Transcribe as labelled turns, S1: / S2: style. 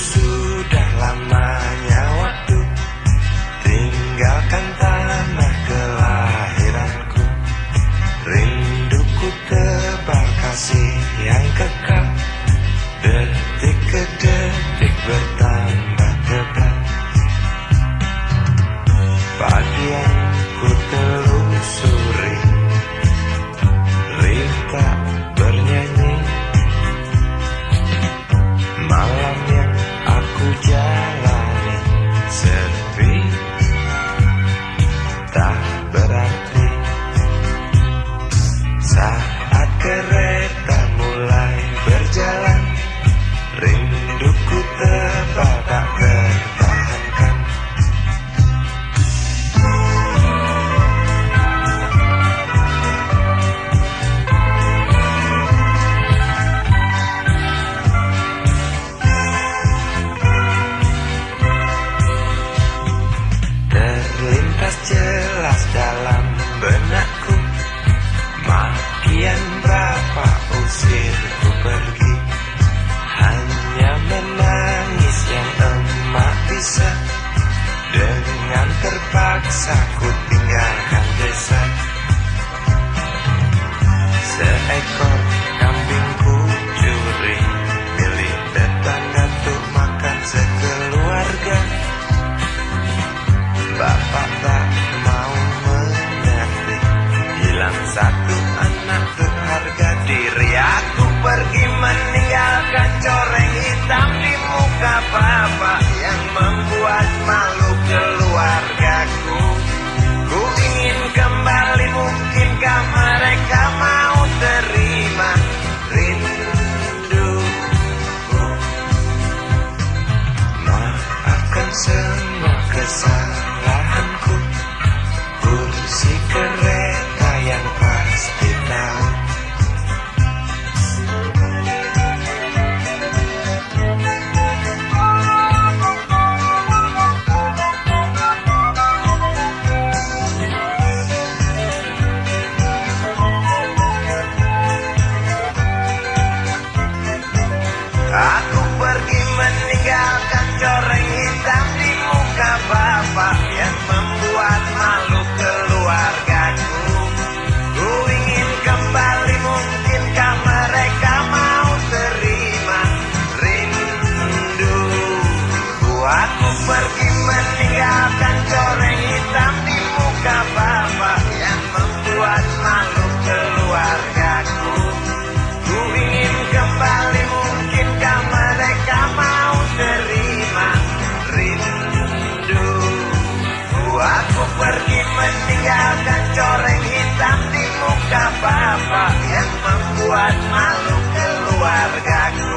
S1: Sudah lamanya waktu Tinggalkan tanah kelahiranku. Rinduku tebal yang kekal Detik ke detik bertambah. dalam benakku Makian berapa usir ku pergi? Hanya menangis yang emak bisa Dengan terpaksa ku tinggalkan desa. Seekor semua kesalahanku Bersih keren sendu Aku pergi meninggalkan coreng hitam di muka bapak Yang membuat malu keluargaku